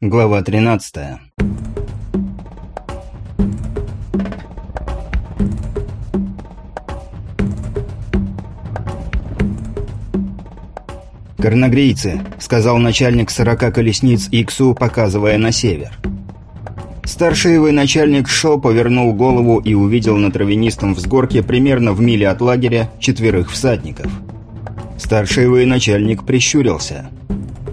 Глава 13. «Корногрийцы», — сказал начальник сорока колесниц Иксу, показывая на север. Старший военачальник Шо повернул голову и увидел на травянистом взгорке примерно в миле от лагеря четверых всадников. Старший военачальник прищурился.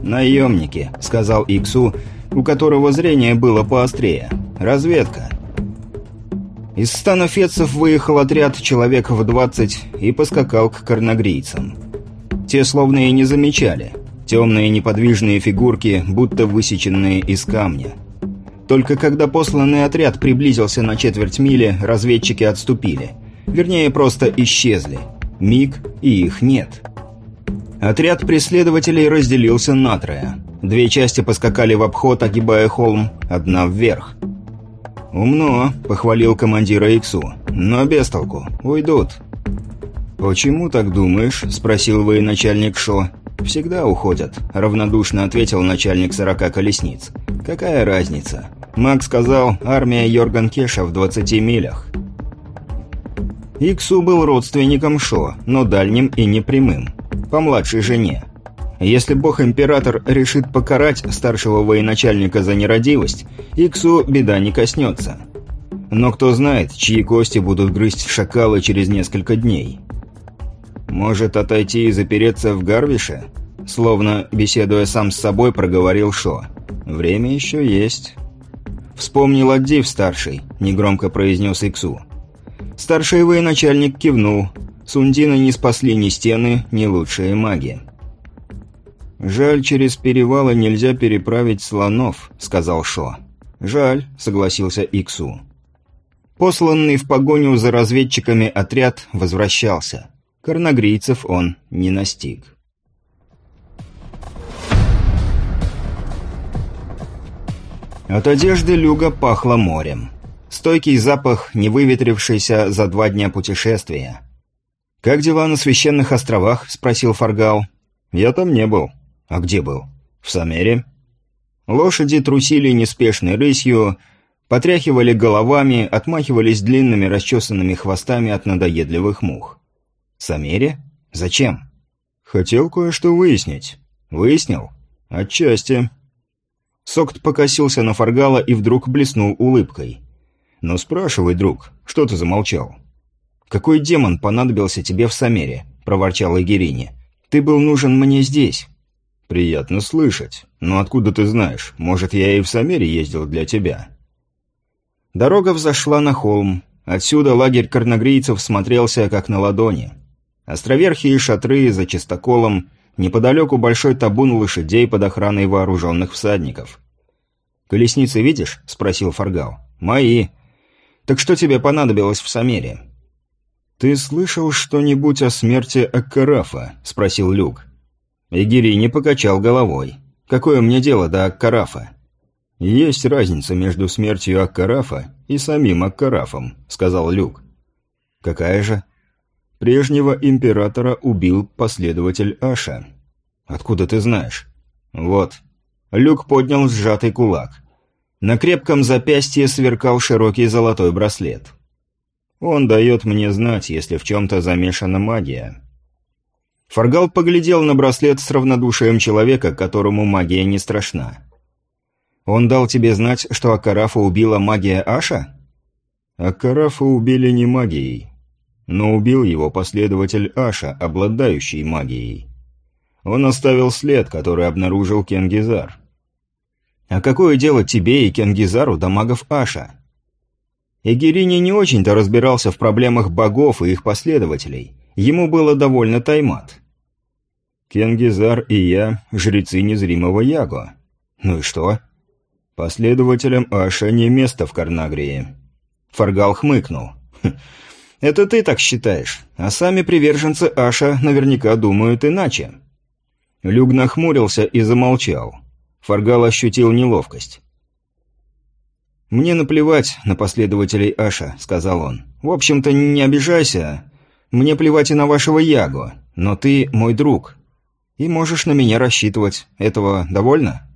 «Наемники», — сказал Иксу, — у которого зрение было поострее. Разведка. Из стана фетцев выехал отряд человек в 20 и поскакал к корногрийцам. Те словно и не замечали. Темные неподвижные фигурки, будто высеченные из камня. Только когда посланный отряд приблизился на четверть мили, разведчики отступили. Вернее, просто исчезли. Миг, и их нет. Отряд преследователей разделился на трое. Две части поскакали в обход, огибая холм, одна вверх. «Умно», — похвалил командира Иксу. «Но без толку. Уйдут». «Почему так думаешь?» — спросил военачальник Шо. «Всегда уходят», — равнодушно ответил начальник сорока колесниц. «Какая разница?» Маг сказал, армия Йорган Кеша в 20 милях. Иксу был родственником Шо, но дальним и непрямым. По младшей жене. Если бог-император решит покарать старшего военачальника за нерадивость, Иксу беда не коснется. Но кто знает, чьи кости будут грызть шакалы через несколько дней. Может отойти и запереться в Гарвише? Словно, беседуя сам с собой, проговорил Шо. Время еще есть. «Вспомнил Аддив-старший», — негромко произнес Иксу. Старший военачальник кивнул. Сундина не спасли ни стены, ни лучшие маги. «Жаль, через перевалы нельзя переправить слонов», — сказал Шо. «Жаль», — согласился Иксу. Посланный в погоню за разведчиками отряд возвращался. Корногрийцев он не настиг. От одежды Люга пахло морем. Стойкий запах, не выветрившийся за два дня путешествия. «Как дела на священных островах?» — спросил Фаргал. «Я там не был», «А где был?» «В Самере». Лошади трусили неспешной рысью, потряхивали головами, отмахивались длинными расчесанными хвостами от надоедливых мух. «Самере? Зачем?» «Хотел кое-что выяснить». «Выяснил?» «Отчасти». Сокт покосился на Фаргала и вдруг блеснул улыбкой. «Ну спрашивай, друг, что ты замолчал?» «Какой демон понадобился тебе в Самере?» – проворчал Игерини. «Ты был нужен мне здесь». «Приятно слышать. Но откуда ты знаешь? Может, я и в Самере ездил для тебя?» Дорога взошла на холм. Отсюда лагерь корногрийцев смотрелся как на ладони. Островерхи и шатры за чистоколом, неподалеку большой табун лошадей под охраной вооруженных всадников. «Колесницы видишь?» — спросил Фаргал. «Мои. Так что тебе понадобилось в Самере?» «Ты слышал что-нибудь о смерти Аккарафа?» — спросил Люк. Игири не покачал головой. «Какое мне дело до Аккарафа?» «Есть разница между смертью Аккарафа и самим Аккарафом», — сказал Люк. «Какая же?» «Прежнего императора убил последователь Аша». «Откуда ты знаешь?» «Вот». Люк поднял сжатый кулак. На крепком запястье сверкал широкий золотой браслет. «Он дает мне знать, если в чем-то замешана магия». Фаргал поглядел на браслет с равнодушием человека, которому магия не страшна. «Он дал тебе знать, что Акарафа убила магия Аша?» «Акарафа убили не магией, но убил его последователь Аша, обладающий магией. Он оставил след, который обнаружил Кенгизар». «А какое дело тебе и Кенгизару до магов Аша?» Эгерини не очень-то разбирался в проблемах богов и их последователей – Ему было довольно таймат. Кенгизар и я – жрецы незримого Яго. Ну и что? Последователям Аша не место в Карнагрии. Фаргал хмыкнул. «Хм, это ты так считаешь, а сами приверженцы Аша наверняка думают иначе. Люг нахмурился и замолчал. Фаргал ощутил неловкость. «Мне наплевать на последователей Аша», — сказал он. «В общем-то, не обижайся. Мне плевать и на вашего Яго, но ты мой друг. И можешь на меня рассчитывать. Этого довольно?»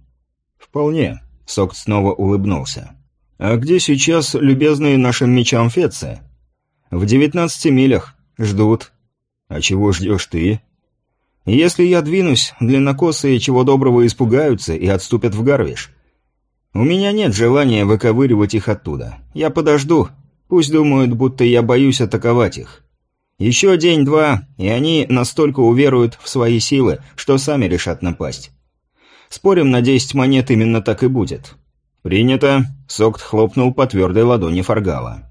«Вполне», — Сокт снова улыбнулся. «А где сейчас любезные нашим мечам Фецы?» «В девятнадцати милях. Ждут». «А чего ждешь ты?» «Если я двинусь, длиннокосые чего доброго испугаются и отступят в Гарвиш. У меня нет желания выковыривать их оттуда. Я подожду. Пусть думают, будто я боюсь атаковать их. Еще день-два, и они настолько уверуют в свои силы, что сами решат напасть. Спорим на десять монет, именно так и будет. «Принято!» — Сокт хлопнул по твердой ладони Фаргала.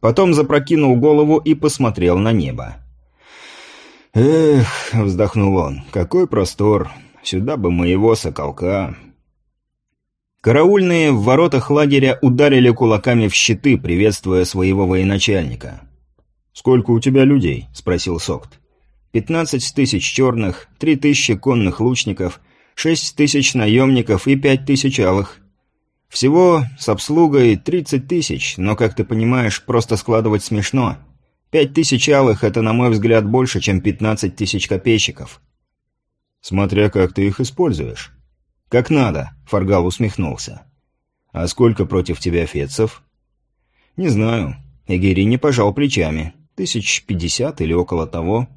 Потом запрокинул голову и посмотрел на небо. «Эх!» — вздохнул он. «Какой простор! Сюда бы моего соколка!» Караульные в воротах лагеря ударили кулаками в щиты, приветствуя своего военачальника. «Сколько у тебя людей?» – спросил Сокт. «Пятнадцать тысяч черных, три тысячи конных лучников, шесть тысяч наемников и пять тысяч алых. Всего с обслугой тридцать тысяч, но, как ты понимаешь, просто складывать смешно. Пять тысяч алых – это, на мой взгляд, больше, чем пятнадцать тысяч копейщиков. Смотря как ты их используешь. Как надо, Фаргал усмехнулся. А сколько против тебя фецов? Не знаю. Эгери не пожал плечами. Тысяч пятьдесят или около того.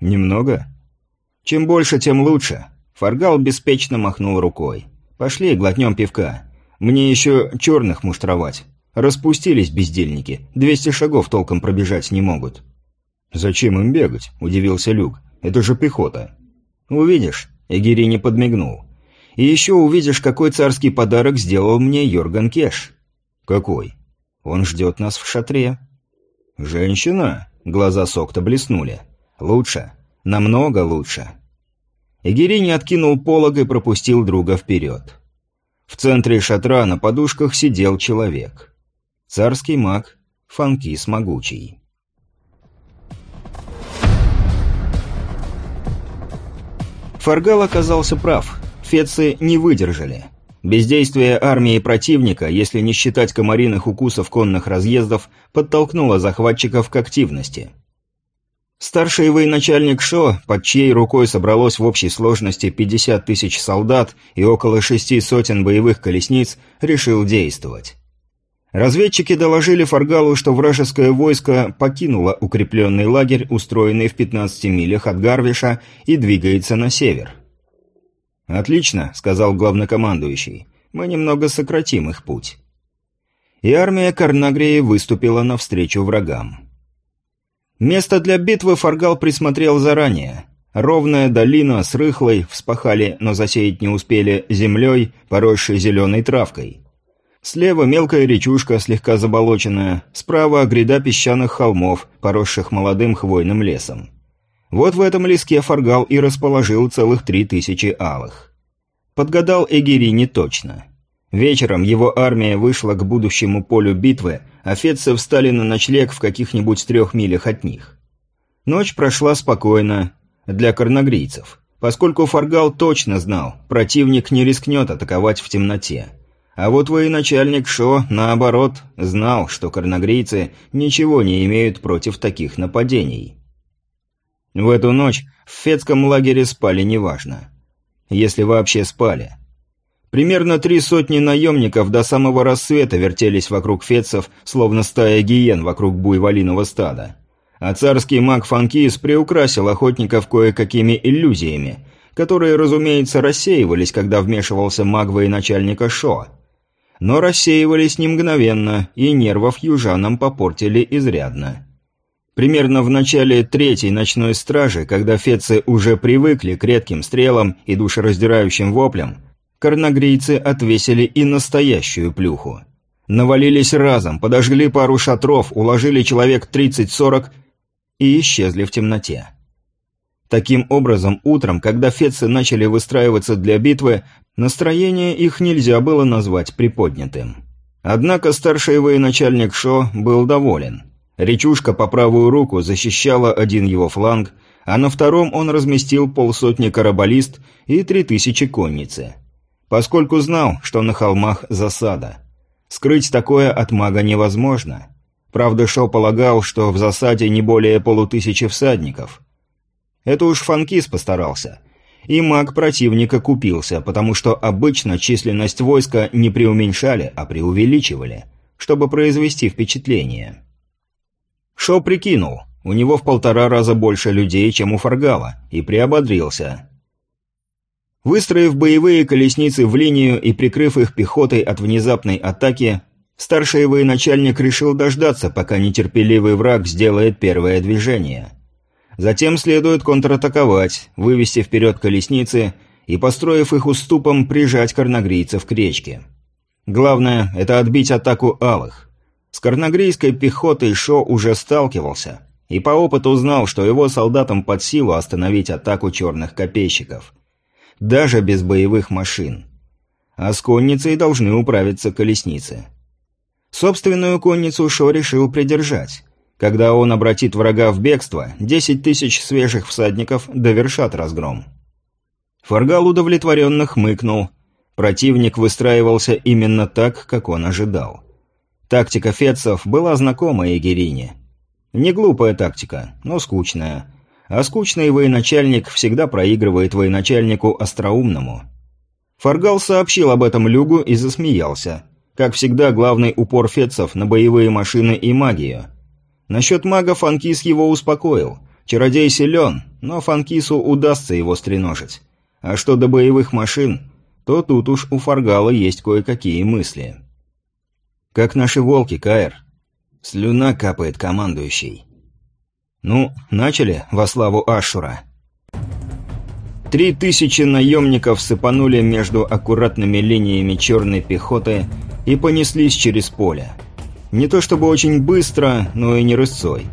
Немного? Чем больше, тем лучше. Фаргал беспечно махнул рукой. Пошли, глотнем пивка. Мне еще черных муштровать. Распустились бездельники. Двести шагов толком пробежать не могут. «Зачем им бегать?» – удивился Люк. «Это же пехота». «Увидишь». Эгири не подмигнул. «И еще увидишь, какой царский подарок сделал мне Йорган Кеш». «Какой?» «Он ждет нас в шатре». «Женщина?» – глаза Сокта блеснули. «Лучше. Намного лучше». Эгири не откинул полог и пропустил друга вперед. В центре шатра на подушках сидел человек. Царский маг, Фанкис Могучий. Фаргал оказался прав. Фецы не выдержали. Бездействие армии противника, если не считать комариных укусов конных разъездов, подтолкнуло захватчиков к активности – Старший военачальник Шо, под чьей рукой собралось в общей сложности 50 тысяч солдат и около шести сотен боевых колесниц, решил действовать. Разведчики доложили Фаргалу, что вражеское войско покинуло укрепленный лагерь, устроенный в 15 милях от Гарвиша, и двигается на север. «Отлично», — сказал главнокомандующий, — «мы немного сократим их путь». И армия Карнагрии выступила навстречу врагам. Место для битвы Фаргал присмотрел заранее. Ровная долина с рыхлой, вспахали, но засеять не успели, землей, поросшей зеленой травкой. Слева мелкая речушка, слегка заболоченная, справа гряда песчаных холмов, поросших молодым хвойным лесом. Вот в этом леске Фаргал и расположил целых три тысячи алых. Подгадал Эгири не точно. Вечером его армия вышла к будущему полю битвы, а фетцы встали на ночлег в каких-нибудь трех милях от них. Ночь прошла спокойно для корногрийцев, поскольку Фаргал точно знал, противник не рискнет атаковать в темноте. А вот военачальник Шо, наоборот, знал, что корногрийцы ничего не имеют против таких нападений. В эту ночь в фетском лагере спали неважно. Если вообще спали. Примерно три сотни наемников до самого рассвета вертелись вокруг фетцев, словно стая гиен вокруг буйволиного стада. А царский маг Фанкис приукрасил охотников кое-какими иллюзиями, которые, разумеется, рассеивались, когда вмешивался маг военачальника Шо. Но рассеивались не мгновенно, и нервов южанам попортили изрядно. Примерно в начале третьей ночной стражи, когда фецы уже привыкли к редким стрелам и душераздирающим воплям, Корногрийцы отвесили и настоящую плюху. Навалились разом, подожгли пару шатров, уложили человек 30-40 и исчезли в темноте. Таким образом, утром, когда фецы начали выстраиваться для битвы, настроение их нельзя было назвать приподнятым. Однако старший военачальник Шо был доволен. Речушка по правую руку защищала один его фланг, а на втором он разместил полсотни карабалист и три тысячи конницы поскольку знал, что на холмах засада. Скрыть такое от мага невозможно. Правда, Шо полагал, что в засаде не более полутысячи всадников. Это уж Фанкис постарался. И маг противника купился, потому что обычно численность войска не преуменьшали, а преувеличивали, чтобы произвести впечатление. Шо прикинул, у него в полтора раза больше людей, чем у Фаргала, и приободрился. Выстроив боевые колесницы в линию и прикрыв их пехотой от внезапной атаки, старший военачальник решил дождаться, пока нетерпеливый враг сделает первое движение – Затем следует контратаковать, вывести вперед колесницы и, построив их уступом, прижать карнагрийцев к речке. Главное – это отбить атаку алых. С карнагрийской пехотой Шо уже сталкивался и по опыту узнал, что его солдатам под силу остановить атаку черных копейщиков. Даже без боевых машин. А с конницей должны управиться колесницы. Собственную конницу Шо решил придержать. Когда он обратит врага в бегство, 10 тысяч свежих всадников довершат разгром. Фаргал удовлетворенно хмыкнул. Противник выстраивался именно так, как он ожидал. Тактика фетцев была знакома Егерине. Не глупая тактика, но скучная. А скучный военачальник всегда проигрывает военачальнику остроумному. Фаргал сообщил об этом Люгу и засмеялся. Как всегда, главный упор фетцев на боевые машины и магию – Насчет мага Фанкис его успокоил. Чародей силен, но Фанкису удастся его стреножить. А что до боевых машин, то тут уж у Фаргала есть кое-какие мысли. Как наши волки, Каэр. Слюна капает командующий. Ну, начали во славу Ашура. Три тысячи наемников сыпанули между аккуратными линиями черной пехоты и понеслись через поле. Не то чтобы очень быстро, но и не рысцой.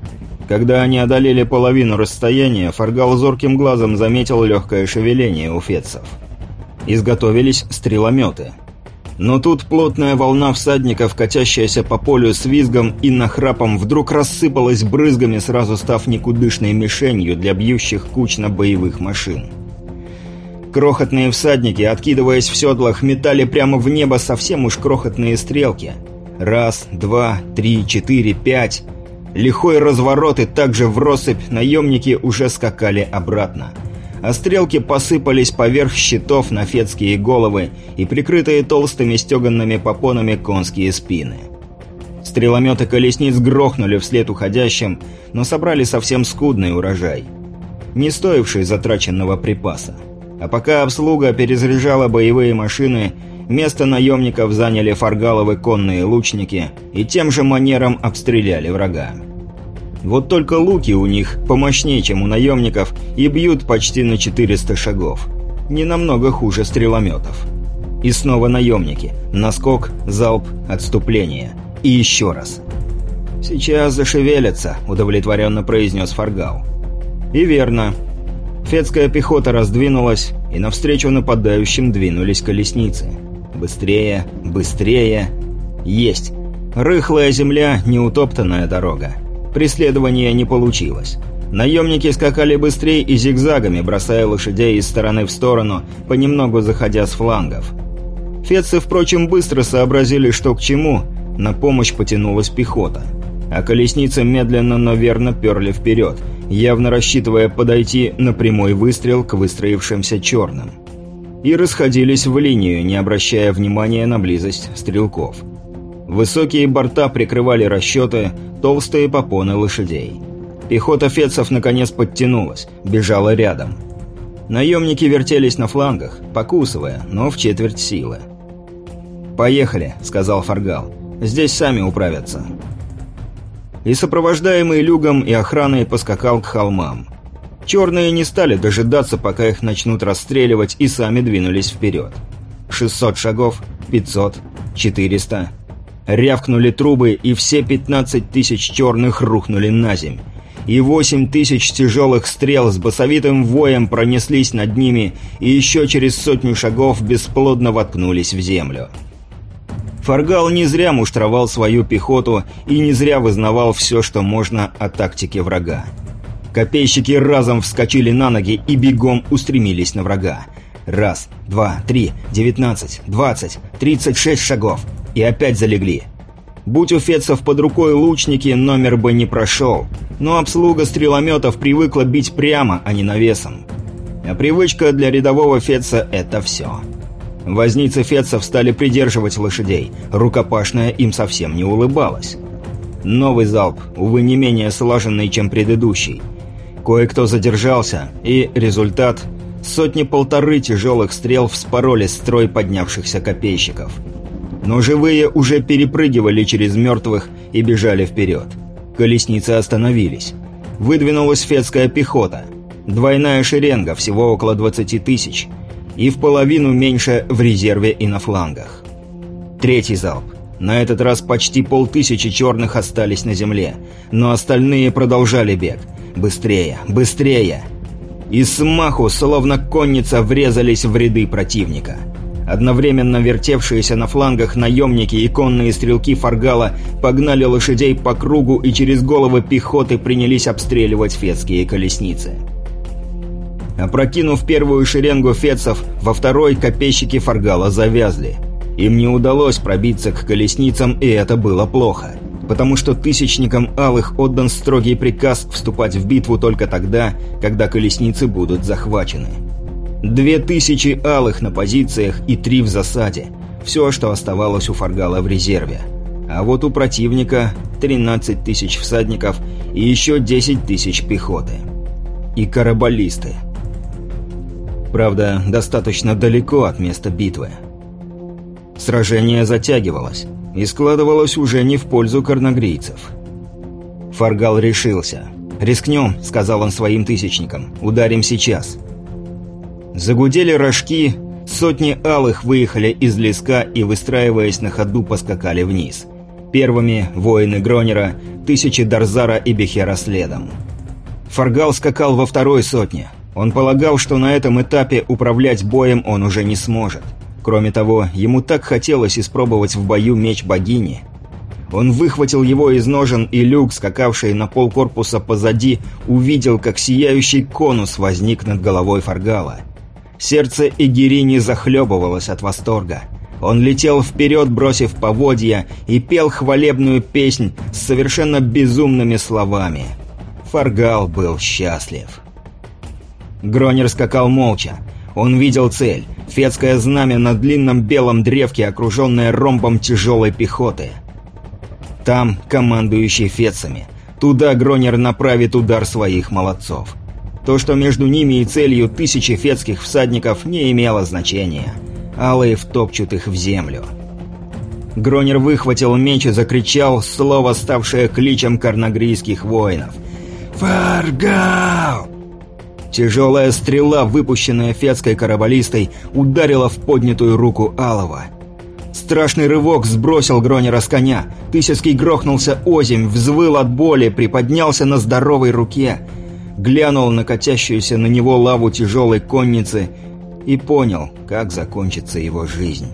Когда они одолели половину расстояния, Фаргал зорким глазом заметил легкое шевеление у фетцев. Изготовились стрелометы. Но тут плотная волна всадников, катящаяся по полю с визгом и нахрапом, вдруг рассыпалась брызгами, сразу став никудышной мишенью для бьющих кучно боевых машин. Крохотные всадники, откидываясь в седлах, метали прямо в небо совсем уж крохотные стрелки – Раз, два, три, четыре, пять. Лихой разворот и также в россыпь наемники уже скакали обратно. А стрелки посыпались поверх щитов на фетские головы и прикрытые толстыми стеганными попонами конские спины. Стрелометы колесниц грохнули вслед уходящим, но собрали совсем скудный урожай. Не стоивший затраченного припаса. А пока обслуга перезаряжала боевые машины, Место наемников заняли фаргаловы конные лучники и тем же манером обстреляли врага. Вот только луки у них помощнее, чем у наемников, и бьют почти на 400 шагов. Не намного хуже стрелометов. И снова наемники. Наскок, залп, отступление. И еще раз. «Сейчас зашевелятся», — удовлетворенно произнес Фаргал. И верно. Фетская пехота раздвинулась, и навстречу нападающим двинулись колесницы. Быстрее, быстрее. Есть. Рыхлая земля, неутоптанная дорога. Преследование не получилось. Наемники скакали быстрее и зигзагами, бросая лошадей из стороны в сторону, понемногу заходя с флангов. Фетцы, впрочем, быстро сообразили, что к чему, на помощь потянулась пехота. А колесницы медленно, но верно перли вперед, явно рассчитывая подойти на прямой выстрел к выстроившимся черным и расходились в линию, не обращая внимания на близость стрелков. Высокие борта прикрывали расчеты, толстые попоны лошадей. Пехота фецов наконец подтянулась, бежала рядом. Наемники вертелись на флангах, покусывая, но в четверть силы. «Поехали», — сказал Фаргал. «Здесь сами управятся». И сопровождаемый люгом и охраной поскакал к холмам. Черные не стали дожидаться, пока их начнут расстреливать, и сами двинулись вперед. 600 шагов, 500, 400. Рявкнули трубы, и все 15 тысяч черных рухнули на земь. И 8 тысяч тяжелых стрел с басовитым воем пронеслись над ними, и еще через сотню шагов бесплодно воткнулись в землю. Фаргал не зря муштровал свою пехоту и не зря вызнавал все, что можно о тактике врага. Копейщики разом вскочили на ноги и бегом устремились на врага. Раз, два, три, девятнадцать, двадцать, тридцать шесть шагов. И опять залегли. Будь у фетцев под рукой лучники, номер бы не прошел. Но обслуга стрелометов привыкла бить прямо, а не навесом. А привычка для рядового Фетца – это все. Возницы Фетцев стали придерживать лошадей, рукопашная им совсем не улыбалась. Новый залп, увы, не менее слаженный, чем предыдущий. Кое-кто задержался, и результат – сотни-полторы тяжелых стрел вспороли строй поднявшихся копейщиков. Но живые уже перепрыгивали через мертвых и бежали вперед. Колесницы остановились. Выдвинулась фетская пехота. Двойная шеренга, всего около 20 тысяч. И в половину меньше в резерве и на флангах. Третий залп. На этот раз почти полтысячи черных остались на земле, но остальные продолжали бег. Быстрее, быстрее! И смаху, словно конница, врезались в ряды противника. Одновременно вертевшиеся на флангах наемники и конные стрелки Фаргала погнали лошадей по кругу и через головы пехоты принялись обстреливать фетские колесницы. Опрокинув первую шеренгу фетцев, во второй копейщики Фаргала завязли. Им не удалось пробиться к колесницам, и это было плохо. Потому что тысячникам Алых отдан строгий приказ вступать в битву только тогда, когда колесницы будут захвачены. Две тысячи алых на позициях и три в засаде. Все, что оставалось у Фаргала в резерве. А вот у противника 13 тысяч всадников и еще 10 тысяч пехоты. И карабалисты. Правда, достаточно далеко от места битвы. Сражение затягивалось и складывалось уже не в пользу карнагрийцев. Фаргал решился. «Рискнем», — сказал он своим тысячникам. «Ударим сейчас». Загудели рожки, сотни алых выехали из леска и, выстраиваясь на ходу, поскакали вниз. Первыми воины Гронера, тысячи Дарзара и Бехера следом. Фаргал скакал во второй сотне. Он полагал, что на этом этапе управлять боем он уже не сможет. Кроме того, ему так хотелось испробовать в бою меч богини. Он выхватил его из ножен, и люк, скакавший на пол корпуса позади, увидел, как сияющий конус возник над головой Фаргала – Сердце Игирини захлебывалось от восторга. Он летел вперед, бросив поводья, и пел хвалебную песнь с совершенно безумными словами. Фаргал был счастлив. Гронер скакал молча. Он видел цель – фетское знамя на длинном белом древке, окруженное ромбом тяжелой пехоты. Там командующий фетцами. Туда Гронер направит удар своих молодцов. То, что между ними и целью тысячи фетских всадников, не имело значения. Алые втопчут их в землю. Гронер выхватил меч и закричал слово, ставшее кличем карнагрийских воинов. «Фаргал!» Тяжелая стрела, выпущенная фетской карабалистой, ударила в поднятую руку Алова. Страшный рывок сбросил Гронера с коня. Тысяцкий грохнулся озимь, взвыл от боли, приподнялся на здоровой руке – глянул на катящуюся на него лаву тяжелой конницы и понял, как закончится его жизнь.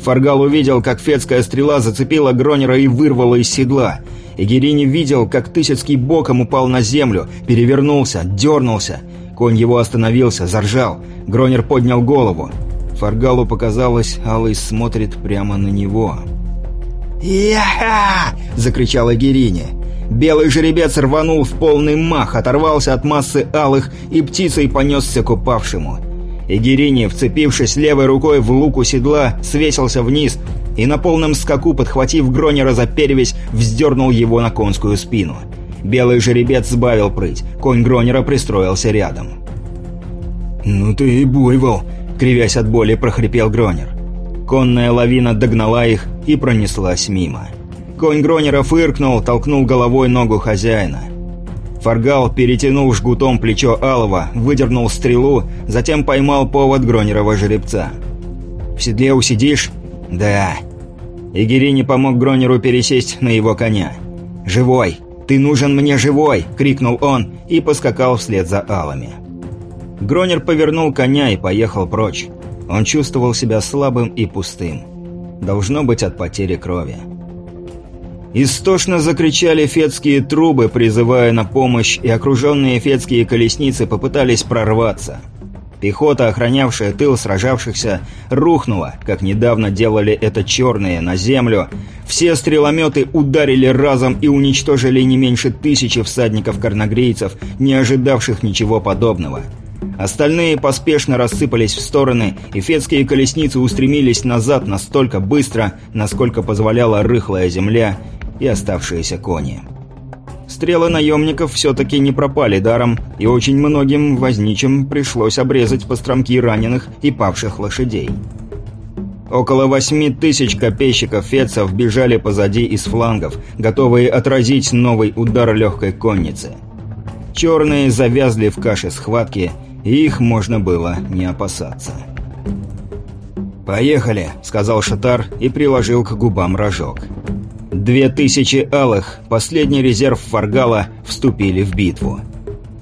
Фаргал увидел, как фетская стрела зацепила Гронера и вырвала из седла. Эгерини видел, как Тысяцкий боком упал на землю, перевернулся, дернулся. Конь его остановился, заржал. Гронер поднял голову. Фаргалу показалось, Алый смотрит прямо на него. «Я-ха!» — закричал Эгерини. Белый жеребец рванул в полный мах, оторвался от массы алых и птицей понесся к упавшему. Эгерини, вцепившись левой рукой в луку седла, свесился вниз и на полном скаку, подхватив Гронера за перевязь, вздернул его на конскую спину. Белый жеребец сбавил прыть, конь Гронера пристроился рядом. «Ну ты и буйвол!» — кривясь от боли, прохрипел Гронер. Конная лавина догнала их и пронеслась мимо. Конь Гронера фыркнул, толкнул головой ногу хозяина. Фаргал перетянул жгутом плечо Алова, выдернул стрелу, затем поймал повод Гронерова жеребца. «В седле усидишь?» «Да». Игерини помог Гронеру пересесть на его коня. «Живой! Ты нужен мне живой!» — крикнул он и поскакал вслед за Алами. Гронер повернул коня и поехал прочь. Он чувствовал себя слабым и пустым. Должно быть от потери крови. Истошно закричали фетские трубы, призывая на помощь, и окруженные фетские колесницы попытались прорваться. Пехота, охранявшая тыл сражавшихся, рухнула, как недавно делали это черные, на землю. Все стрелометы ударили разом и уничтожили не меньше тысячи всадников-карнагрейцев, не ожидавших ничего подобного. Остальные поспешно рассыпались в стороны, и фетские колесницы устремились назад настолько быстро, насколько позволяла рыхлая земля и оставшиеся кони. Стрелы наемников все-таки не пропали даром, и очень многим возничим пришлось обрезать постромки раненых и павших лошадей. Около восьми тысяч копейщиков фецов бежали позади из флангов, готовые отразить новый удар легкой конницы. Черные завязли в каше схватки, и их можно было не опасаться. «Поехали», — сказал Шатар и приложил к губам рожок. Две тысячи алых, последний резерв Фаргала, вступили в битву.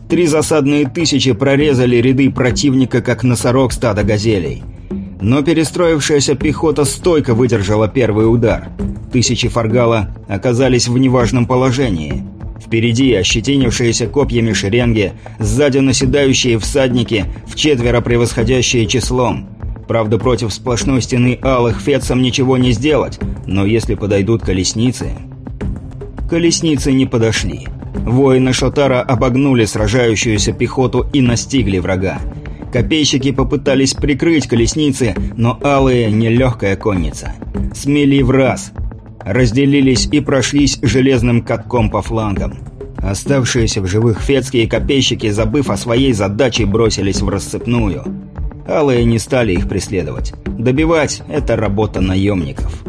Три засадные тысячи прорезали ряды противника, как носорог стада газелей — но перестроившаяся пехота стойко выдержала первый удар. Тысячи фаргала оказались в неважном положении. Впереди ощетинившиеся копьями шеренги, сзади наседающие всадники, в четверо превосходящие числом. Правда, против сплошной стены алых фецам ничего не сделать, но если подойдут колесницы... Колесницы не подошли. Воины Шотара обогнули сражающуюся пехоту и настигли врага. Копейщики попытались прикрыть колесницы, но алые – нелегкая конница. Смели в раз. Разделились и прошлись железным катком по флангам. Оставшиеся в живых фетские копейщики, забыв о своей задаче, бросились в рассыпную. Алые не стали их преследовать. Добивать – это работа наемников.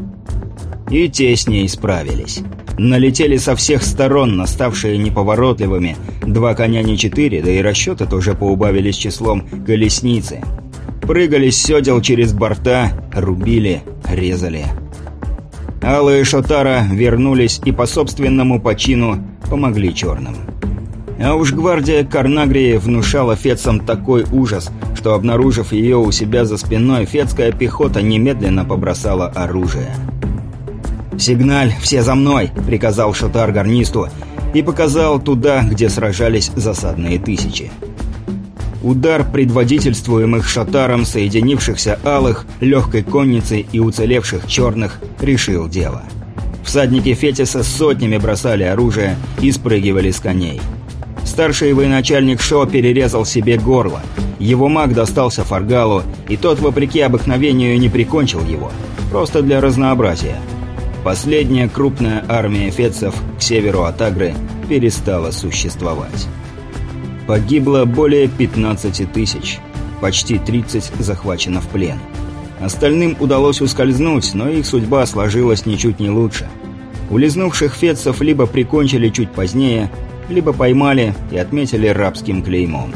И те с ней справились налетели со всех сторон, наставшие неповоротливыми. Два коня не четыре, да и расчеты тоже поубавились числом колесницы. Прыгали с седел через борта, рубили, резали. Алые Шотара вернулись и по собственному почину помогли черным. А уж гвардия Карнагрии внушала фецам такой ужас, что, обнаружив ее у себя за спиной, фетская пехота немедленно побросала оружие. «Сигналь, все за мной!» — приказал Шатар гарнисту и показал туда, где сражались засадные тысячи. Удар предводительствуемых Шатаром соединившихся алых, легкой конницы и уцелевших черных решил дело. Всадники Фетиса сотнями бросали оружие и спрыгивали с коней. Старший военачальник Шо перерезал себе горло. Его маг достался Фаргалу, и тот, вопреки обыкновению, не прикончил его. Просто для разнообразия. Последняя крупная армия фецев к северу от Агры перестала существовать. Погибло более 15 тысяч, почти 30 захвачено в плен. Остальным удалось ускользнуть, но их судьба сложилась ничуть не лучше. Улизнувших фецев либо прикончили чуть позднее, либо поймали и отметили рабским клеймом.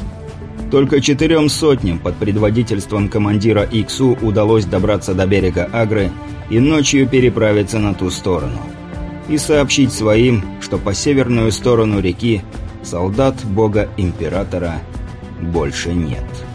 Только четырем сотням под предводительством командира Иксу удалось добраться до берега Агры и ночью переправиться на ту сторону. И сообщить своим, что по северную сторону реки солдат бога-императора больше нет».